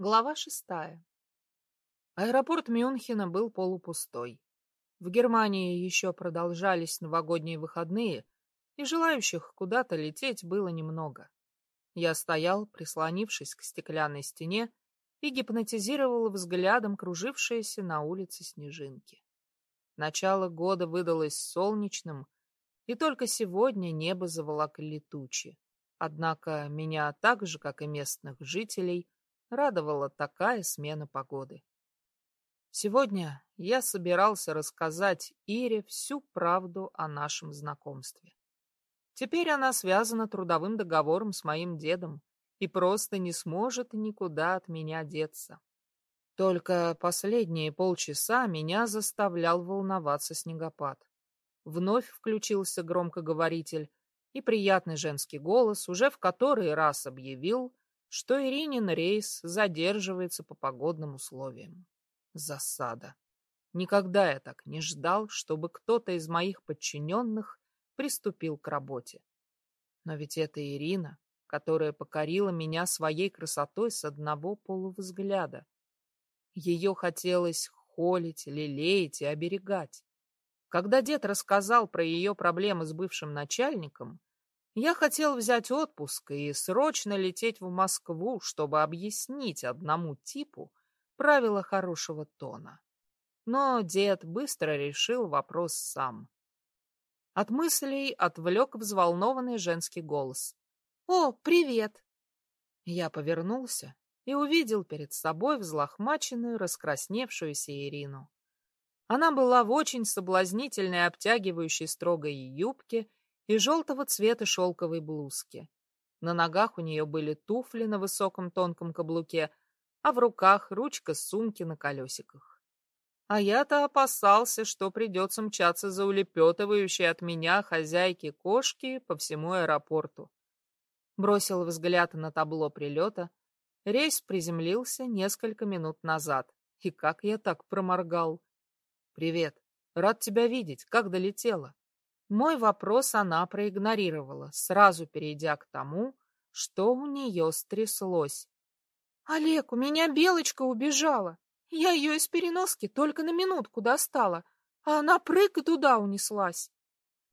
Глава шестая. Аэропорт Мюнхена был полупустой. В Германии еще продолжались новогодние выходные, и желающих куда-то лететь было немного. Я стоял, прислонившись к стеклянной стене, и гипнотизировал взглядом кружившиеся на улице снежинки. Начало года выдалось солнечным, и только сегодня небо заволокли тучи. Однако меня так же, как и местных жителей, радовала такая смена погоды. Сегодня я собирался рассказать Ире всю правду о нашем знакомстве. Теперь она связана трудовым договором с моим дедом и просто не сможет никуда от меня деться. Только последние полчаса меня заставлял волноваться снегопад. Вновь включился громкоговоритель, и приятный женский голос уже в который раз объявил, что Иринин рейс задерживается по погодным условиям. Засада. Никогда я так не ждал, чтобы кто-то из моих подчиненных приступил к работе. Но ведь это Ирина, которая покорила меня своей красотой с одного полувзгляда. Ее хотелось холить, лелеять и оберегать. Когда дед рассказал про ее проблемы с бывшим начальником, я хотел взять отпуск и срочно лететь в Москву, чтобы объяснить одному типу правила хорошего тона. Но дед быстро решил вопрос сам. От мыслей отвлек взволнованный женский голос. «О, привет!» Я повернулся и увидел перед собой взлохмаченную, раскрасневшуюся Ирину. Она была в очень соблазнительной обтягивающей строгой юбке и желтого цвета шелковой блузки. На ногах у нее были туфли на высоком тонком каблуке, а в руках ручка сумки на колесиках. А я-то опасался, что придется мчаться за улепетывающей от меня хозяйки кошки по всему аэропорту. Бросил взгляд на табло прилета. Рейс приземлился несколько минут назад. И как я так проморгал? «Привет. Рад тебя видеть. Как долетела?» Мой вопрос она проигнорировала, сразу перейдя к тому, что у нее стряслось. «Олег, у меня белочка убежала. Я ее из переноски только на минутку достала, а она прыг туда унеслась».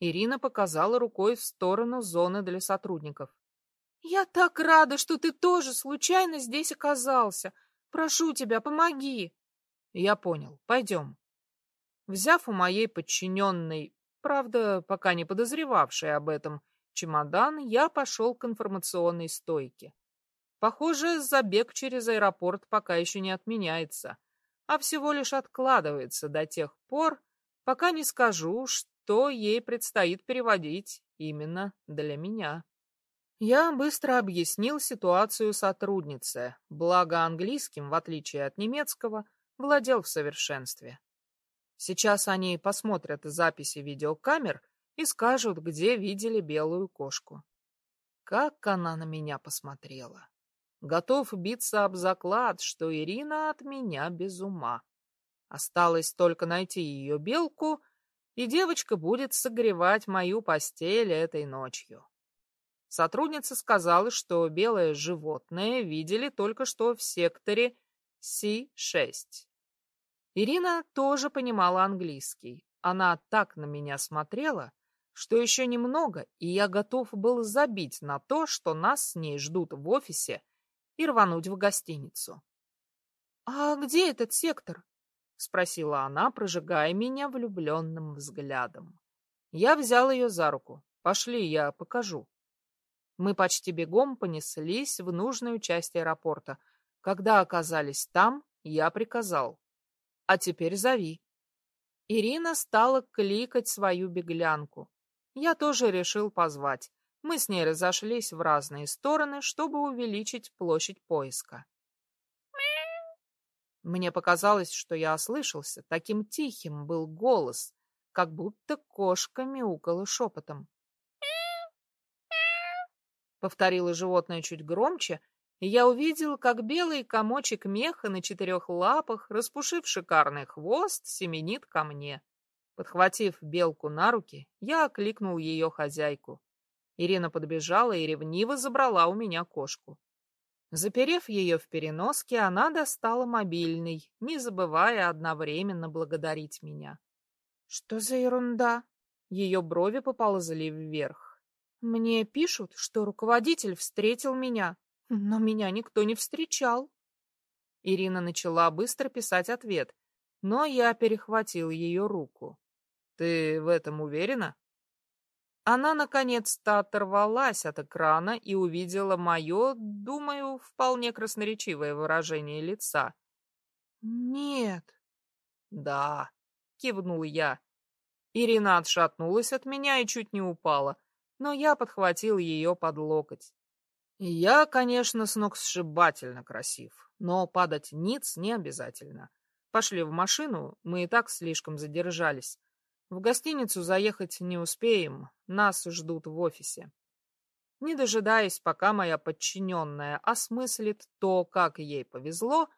Ирина показала рукой в сторону зоны для сотрудников. «Я так рада, что ты тоже случайно здесь оказался. Прошу тебя, помоги». «Я понял. Пойдем». Взяв у моей подчиненной Правда, пока не подозревавший об этом чемодан, я пошел к информационной стойке. Похоже, забег через аэропорт пока еще не отменяется, а всего лишь откладывается до тех пор, пока не скажу, что ей предстоит переводить именно для меня. Я быстро объяснил ситуацию сотруднице, благо английским, в отличие от немецкого, владел в совершенстве. Сейчас они посмотрят записи видеокамер и скажут, где видели белую кошку. Как она на меня посмотрела. Готов биться об заклад, что Ирина от меня без ума. Осталось только найти ее белку, и девочка будет согревать мою постель этой ночью. Сотрудница сказала, что белое животное видели только что в секторе Си-6. Ирина тоже понимала английский. Она так на меня смотрела, что еще немного, и я готов был забить на то, что нас с ней ждут в офисе, и рвануть в гостиницу. — А где этот сектор? — спросила она, прожигая меня влюбленным взглядом. Я взял ее за руку. Пошли, я покажу. Мы почти бегом понеслись в нужную часть аэропорта. Когда оказались там, я приказал. А теперь зови. Ирина стала кликать свою беглянку. Я тоже решил позвать. Мы с ней разошлись в разные стороны, чтобы увеличить площадь поиска. Мне показалось, что я ослышался. Таким тихим был голос, как будто кошка мяукала шепотом. Повторило животное чуть громче, я увидел, как белый комочек меха на четырех лапах, распушив шикарный хвост, семенит ко мне. Подхватив белку на руки, я окликнул ее хозяйку. Ирина подбежала и ревниво забрала у меня кошку. Заперев ее в переноске, она достала мобильный, не забывая одновременно благодарить меня. Что за ерунда? Ее брови поползли вверх. Мне пишут, что руководитель встретил меня, но меня никто не встречал. Ирина начала быстро писать ответ, но я перехватил ее руку. Ты в этом уверена? Она наконец-то оторвалась от экрана и увидела мое, думаю, вполне красноречивое выражение лица. «Нет». «Да», — кивнул я. Ирина отшатнулась от меня и чуть не упала, но я подхватил ее под локоть. Я, конечно, сногсшибательно красив, но падать ниц не обязательно. Пошли в машину, мы и так слишком задержались. В гостиницу заехать не успеем, нас ждут в офисе. Не дожидаясь, пока моя подчиненная осмыслит то, как ей повезло,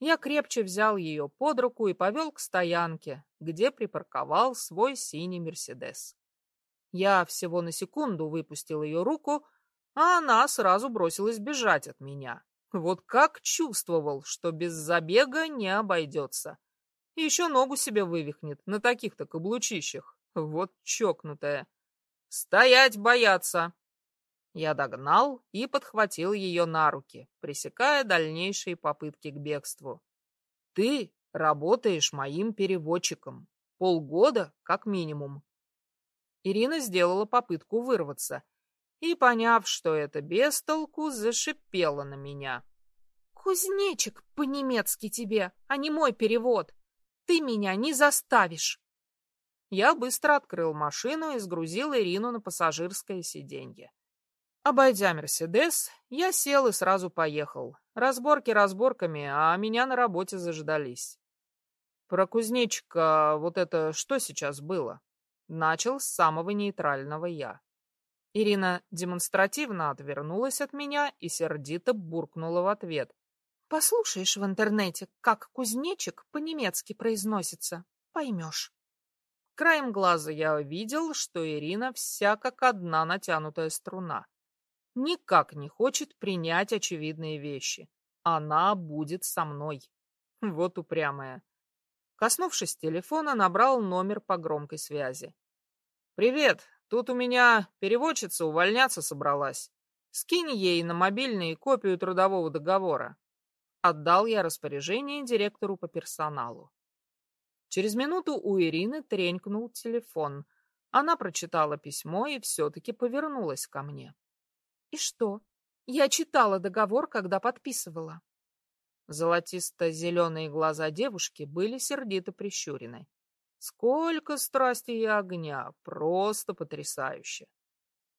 я крепче взял ее под руку и повел к стоянке, где припарковал свой синий «Мерседес». Я всего на секунду выпустил ее руку, а она сразу бросилась бежать от меня. Вот как чувствовал, что без забега не обойдется. Еще ногу себе вывихнет на таких-то каблучищах. Вот чокнутая. Стоять бояться! Я догнал и подхватил ее на руки, пресекая дальнейшие попытки к бегству. Ты работаешь моим переводчиком. Полгода как минимум. Ирина сделала попытку вырваться и, поняв, что это без толку, зашипела на меня. «Кузнечик по-немецки тебе, а не мой перевод. Ты меня не заставишь. Я быстро открыл машину и сгрузил Ирину на пассажирское сиденье. Обойдя Мерседес, я сел и сразу поехал. Разборки разборками, а меня на работе заждались. Про кузнечика вот это что сейчас было? Начал с самого нейтрального я. Ирина демонстративно отвернулась от меня и сердито буркнула в ответ. Послушаешь в интернете, как кузнечик по-немецки произносится, поймешь. Краем глаза я видел, что Ирина вся как одна натянутая струна. Никак не хочет принять очевидные вещи. Она будет со мной. Вот упрямая. Коснувшись телефона, набрал номер по громкой связи. «Привет, тут у меня переводчица увольняться собралась. Скинь ей на мобильный копию трудового договора. Отдал я распоряжение директору по персоналу. Через минуту у Ирины тренькнул телефон. Она прочитала письмо и все-таки повернулась ко мне. «И что? Я читала договор, когда подписывала». Золотисто-зеленые глаза девушки были сердито прищурены. Сколько страсти и огня! Просто потрясающе!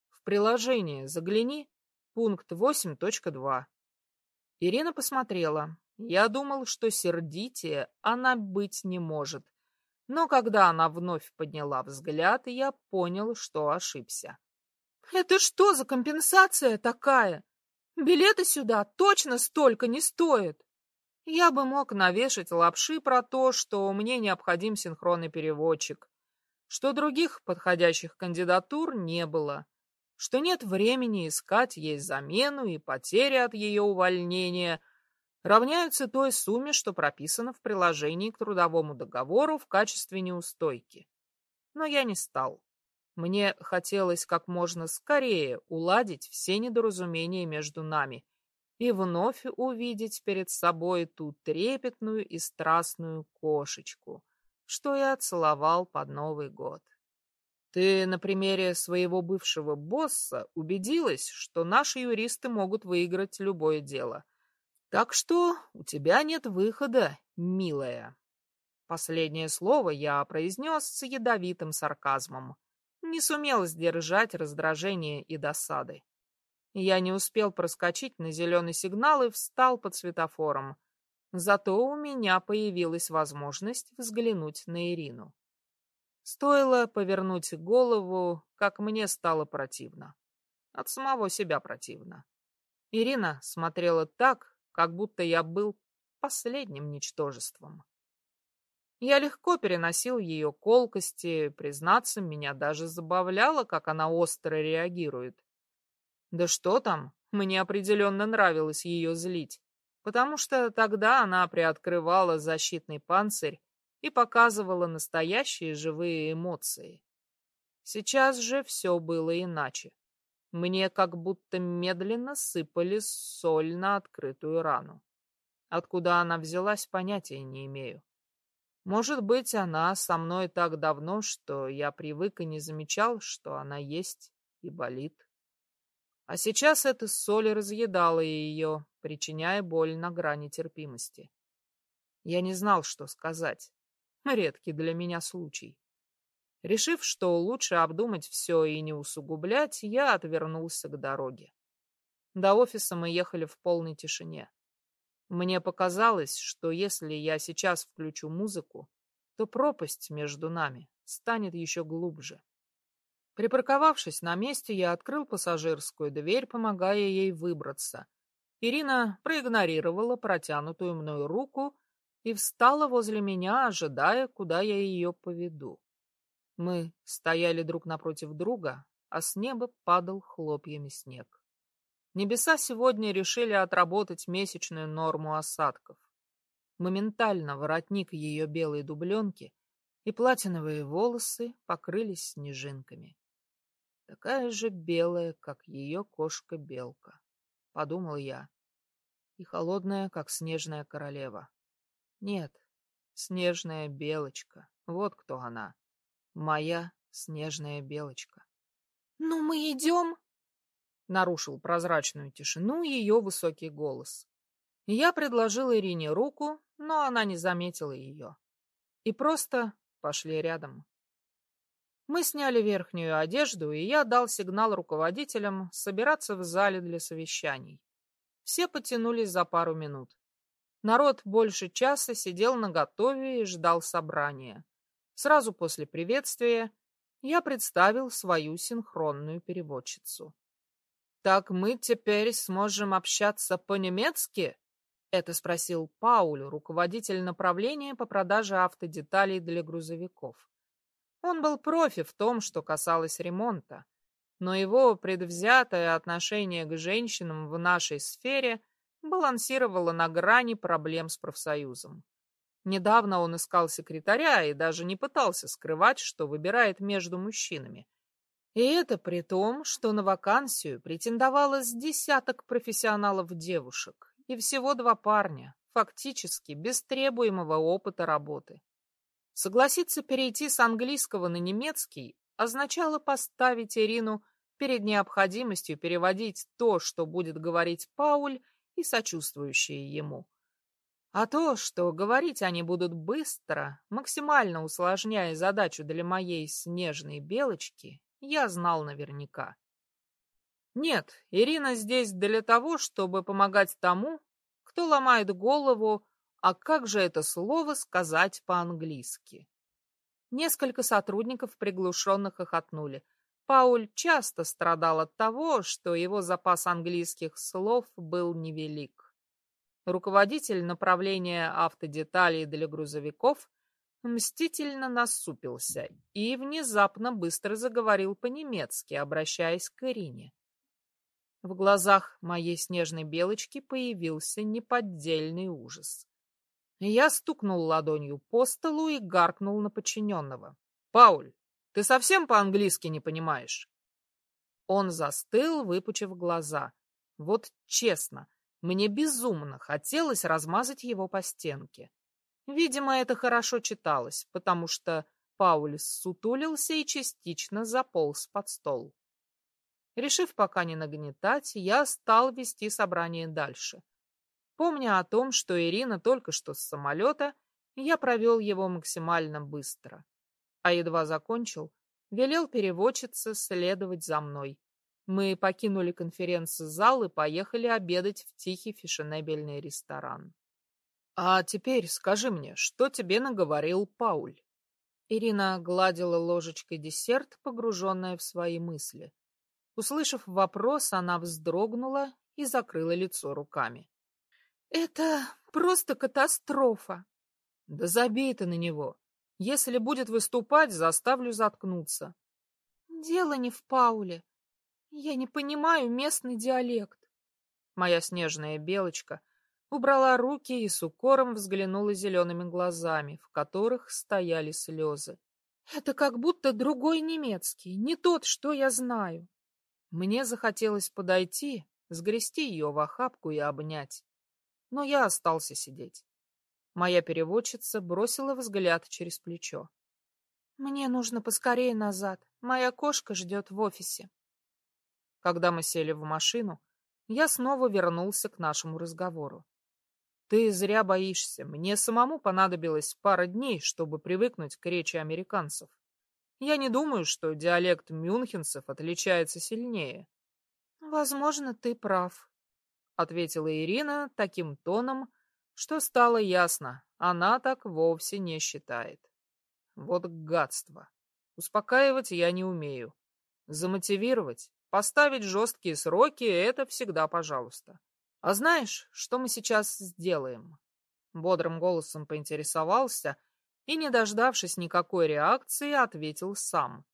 В приложение загляни. Пункт 8.2. Ирина посмотрела. Я думал, что сердитее она быть не может. Но когда она вновь подняла взгляд, я понял, что ошибся. «Это что за компенсация такая? Билеты сюда точно столько не стоят!» Я бы мог навешать лапши про то, что мне необходим синхронный переводчик, что других подходящих кандидатур не было что нет времени искать ей замену и потери от ее увольнения равняются той сумме, что прописано в приложении к трудовому договору в качестве неустойки. Но я не стал. Мне хотелось как можно скорее уладить все недоразумения между нами и вновь увидеть перед собой ту трепетную и страстную кошечку, что я целовал под Новый год. Ты на примере своего бывшего босса убедилась, что наши юристы могут выиграть любое дело. Так что у тебя нет выхода, милая. Последнее слово я произнес с ядовитым сарказмом. Не сумел сдержать раздражение и досады. Я не успел проскочить на зеленый сигнал и встал под светофором. Зато у меня появилась возможность взглянуть на Ирину. Стоило повернуть голову, как мне стало противно. От самого себя противно. Ирина смотрела так, как будто я был последним ничтожеством. Я легко переносил ее колкости, признаться, меня даже забавляло, как она остро реагирует. Да что там, Мне определенно нравилось ее злить, потому что тогда она приоткрывала защитный панцирь и показывала настоящие живые эмоции. Сейчас же все было иначе. Мне как будто медленно сыпали соль на открытую рану. Откуда она взялась, понятия не имею. Может быть, она со мной так давно, что я привык и не замечал, что она есть и болит. А сейчас эта соль разъедала ее, причиняя боль на грани терпимости. Я не знал, что сказать. Редкий для меня случай. Решив, что лучше обдумать все и не усугублять, я отвернулся к дороге. До офиса мы ехали в полной тишине. Мне показалось, что если я сейчас включу музыку, то пропасть между нами станет еще глубже. Припарковавшись на месте, я открыл пассажирскую дверь, помогая ей выбраться. Ирина проигнорировала протянутую мною руку и встала возле меня, ожидая, куда я ее поведу. Мы стояли друг напротив друга, а с неба падал хлопьями снег. Небеса сегодня решили отработать месячную норму осадков. Моментально воротник ее белой дубленки и платиновые волосы покрылись снежинками. Такая же белая, как ее кошка-белка, — подумал я, и холодная, как снежная королева. Нет, снежная белочка, вот кто она, моя снежная белочка. — Ну, мы идем? Нарушил прозрачную тишину ее высокий голос. Я предложил Ирине руку, но она не заметила ее. И просто пошли рядом. Мы сняли верхнюю одежду, и я дал сигнал руководителям собираться в зале для совещаний. Все потянулись за пару минут. Народ больше часа сидел наготове и ждал собрания. Сразу после приветствия я представил свою синхронную переводчицу. «Так мы теперь сможем общаться по-немецки?» — это спросил Пауль, руководитель направления по продаже автодеталей для грузовиков. Он был профи в том, что касалось ремонта, но его предвзятое отношение к женщинам в нашей сфере балансировало на грани проблем с профсоюзом. Недавно он искал секретаря и даже не пытался скрывать, что выбирает между мужчинами. И это при том, что на вакансию претендовало с десяток профессионалов-девушек и всего два парня, фактически без требуемого опыта работы. Согласиться перейти с английского на немецкий означало поставить Ирину перед необходимостью переводить то, что будет говорить Пауль и сочувствующие ему. А то, что говорить они будут быстро, максимально усложняя задачу для моей снежной белочки, я знал наверняка. Нет, Ирина здесь для того, чтобы помогать тому, кто ломает голову, а как же это слово сказать по-английски. Несколько сотрудников приглушенно хохотнули. Пауль часто страдал от того, что его запас английских слов был невелик. Руководитель направления автодеталей для грузовиков мстительно насупился и внезапно быстро заговорил по-немецки, обращаясь к Ирине. В глазах моей снежной белочки появился неподдельный ужас. Я стукнул ладонью по столу и гаркнул на подчиненного. «Пауль, ты совсем по-английски не понимаешь?» Он застыл, выпучив глаза. Вот честно, мне безумно хотелось размазать его по стенке. Видимо, это хорошо читалось, потому что Пауль сутулился и частично заполз под стол. Решив пока не нагнетать, я стал вести собрание дальше. Помня о том, что Ирина только что с самолета, я провел его максимально быстро. А едва закончил, велел переводчице следовать за мной. Мы покинули конференц-зал и поехали обедать в тихий фешенебельный ресторан. «А теперь скажи мне, что тебе наговорил Пауль?» Ирина гладила ложечкой десерт, погруженная в свои мысли. Услышав вопрос, она вздрогнула и закрыла лицо руками. «Это просто катастрофа!» «Да забей ты на него! Если будет выступать, заставлю заткнуться!» «Дело не в Пауле. Я не понимаю местный диалект. Моя снежная белочка убрала руки и с укором взглянула зелеными глазами, в которых стояли слезы. Это как будто другой немецкий, не тот, что я знаю. Мне захотелось подойти, сгрести ее в охапку и обнять. Но я остался сидеть. Моя переводчица бросила взгляд через плечо. «Мне нужно поскорее назад. Моя кошка ждет в офисе». Когда мы сели в машину, я снова вернулся к нашему разговору. Ты зря боишься. Мне самому понадобилось пара дней, чтобы привыкнуть к речи американцев. Я не думаю, что диалект мюнхенцев отличается сильнее. Возможно, ты прав, ответила Ирина таким тоном, что стало ясно, она так вовсе не считает. Вот гадство. Успокаивать я не умею. Замотивировать, поставить жесткие сроки — это всегда пожалуйста. А знаешь, что мы сейчас сделаем? Бодрым голосом поинтересовался и, не дождавшись никакой реакции, ответил сам.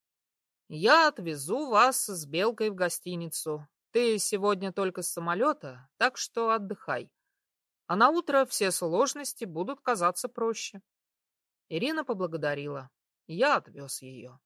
Я отвезу вас с Белкой в гостиницу. Ты сегодня только с самолета, так что отдыхай. А на утро все сложности будут казаться проще. Ирина поблагодарила. Я отвез ее.